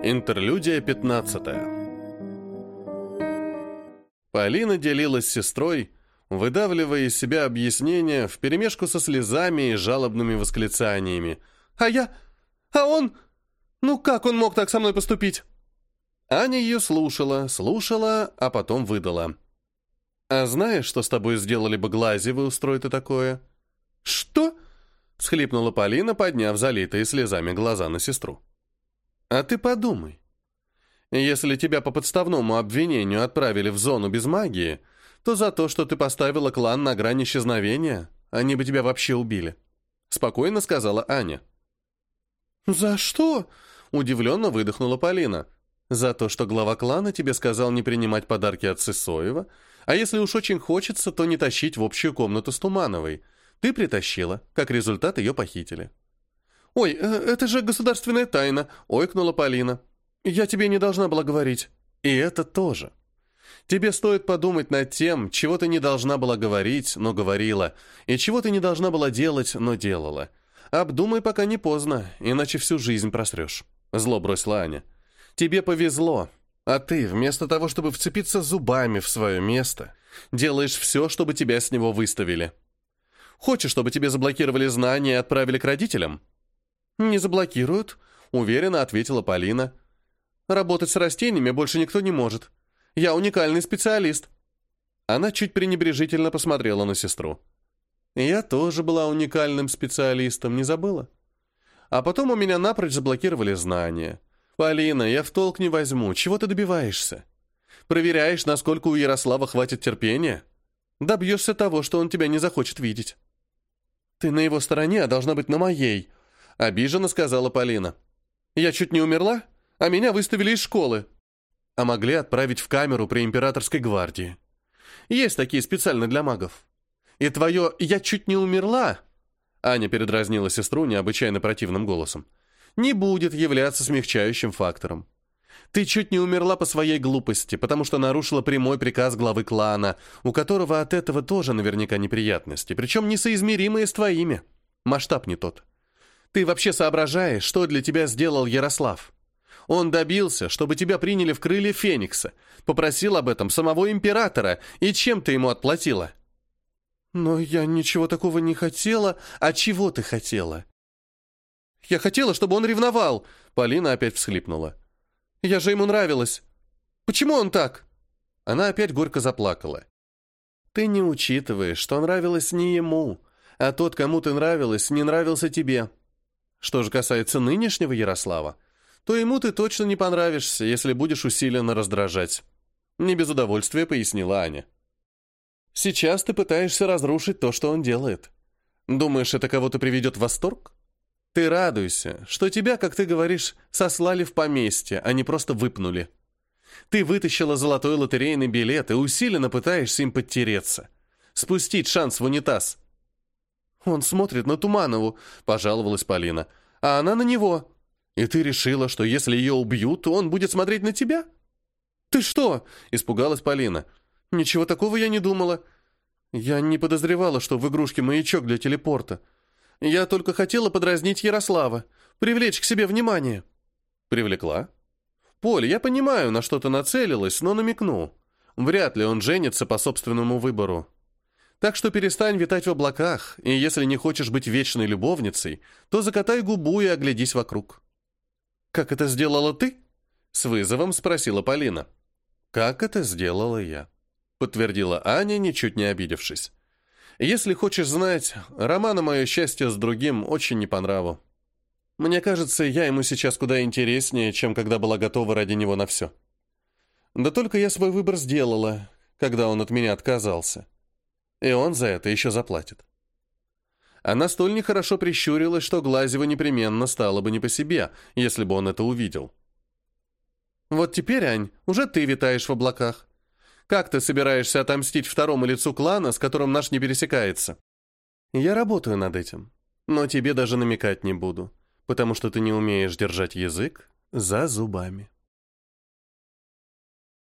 Интерлюдия 15 Полина делилась с сестрой, выдавливая из себя объяснения вперемешку со слезами и жалобными восклицаниями. «А я? А он? Ну как он мог так со мной поступить?» Аня ее слушала, слушала, а потом выдала. «А знаешь, что с тобой сделали бы Глазевы, устрой ты такое?» «Что?» — схлипнула Полина, подняв залитые слезами глаза на сестру. А ты подумай. Если тебя по подставному обвинению отправили в зону без магии, то за то, что ты поставила клан на грани исчезновения, они бы тебя вообще убили. Спокойно сказала Аня. «За что?» – удивленно выдохнула Полина. «За то, что глава клана тебе сказал не принимать подарки от Сысоева, а если уж очень хочется, то не тащить в общую комнату с Тумановой. Ты притащила, как результат ее похитили». «Ой, э, это же государственная тайна», — ойкнула Полина. «Я тебе не должна была говорить». «И это тоже. Тебе стоит подумать над тем, чего ты не должна была говорить, но говорила, и чего ты не должна была делать, но делала. Обдумай, пока не поздно, иначе всю жизнь просрешь». Зло бросила Аня. «Тебе повезло, а ты, вместо того, чтобы вцепиться зубами в свое место, делаешь все, чтобы тебя с него выставили. Хочешь, чтобы тебе заблокировали знания и отправили к родителям?» «Не заблокируют», — уверенно ответила Полина. «Работать с растениями больше никто не может. Я уникальный специалист». Она чуть пренебрежительно посмотрела на сестру. «Я тоже была уникальным специалистом, не забыла? А потом у меня напрочь заблокировали знания. Полина, я в толк не возьму. Чего ты добиваешься? Проверяешь, насколько у Ярослава хватит терпения? Добьешься того, что он тебя не захочет видеть». «Ты на его стороне, а должна быть на моей», Обиженно сказала Полина. «Я чуть не умерла, а меня выставили из школы». А могли отправить в камеру при императорской гвардии. Есть такие специально для магов. И твое «я чуть не умерла» Аня передразнила сестру необычайно противным голосом. «Не будет являться смягчающим фактором. Ты чуть не умерла по своей глупости, потому что нарушила прямой приказ главы клана, у которого от этого тоже наверняка неприятности, причем несоизмеримые с твоими. Масштаб не тот. Ты вообще соображаешь, что для тебя сделал Ярослав? Он добился, чтобы тебя приняли в крылья Феникса, попросил об этом самого императора, и чем ты ему отплатила? Но я ничего такого не хотела. А чего ты хотела? Я хотела, чтобы он ревновал. Полина опять всхлипнула. Я же ему нравилась. Почему он так? Она опять горько заплакала. Ты не учитываешь, что нравилось не ему, а тот, кому ты нравилась, не нравился тебе. Что же касается нынешнего Ярослава, то ему ты точно не понравишься, если будешь усиленно раздражать. Не без удовольствия пояснила Аня. Сейчас ты пытаешься разрушить то, что он делает. Думаешь, это кого-то приведет в восторг? Ты радуйся, что тебя, как ты говоришь, сослали в поместье, а не просто выпнули. Ты вытащила золотой лотерейный билет и усиленно пытаешься им подтереться. Спустить шанс в унитаз. «Он смотрит на Туманову», — пожаловалась Полина. «А она на него. И ты решила, что если ее убьют, то он будет смотреть на тебя?» «Ты что?» — испугалась Полина. «Ничего такого я не думала. Я не подозревала, что в игрушке маячок для телепорта. Я только хотела подразнить Ярослава, привлечь к себе внимание». «Привлекла?» «Поль, я понимаю, на что ты нацелилась, но намекну. Вряд ли он женится по собственному выбору. Так что перестань витать в облаках, и если не хочешь быть вечной любовницей, то закатай губу и оглядись вокруг». «Как это сделала ты?» — с вызовом спросила Полина. «Как это сделала я?» — подтвердила Аня, ничуть не обидевшись. «Если хочешь знать, Романа мое счастье с другим очень не по нраву. Мне кажется, я ему сейчас куда интереснее, чем когда была готова ради него на все. Да только я свой выбор сделала, когда он от меня отказался. И он за это еще заплатит. Она столь нехорошо прищурилась, что Глазева непременно стало бы не по себе, если бы он это увидел. «Вот теперь, Ань, уже ты витаешь в облаках. Как ты собираешься отомстить второму лицу клана, с которым наш не пересекается?» «Я работаю над этим, но тебе даже намекать не буду, потому что ты не умеешь держать язык за зубами».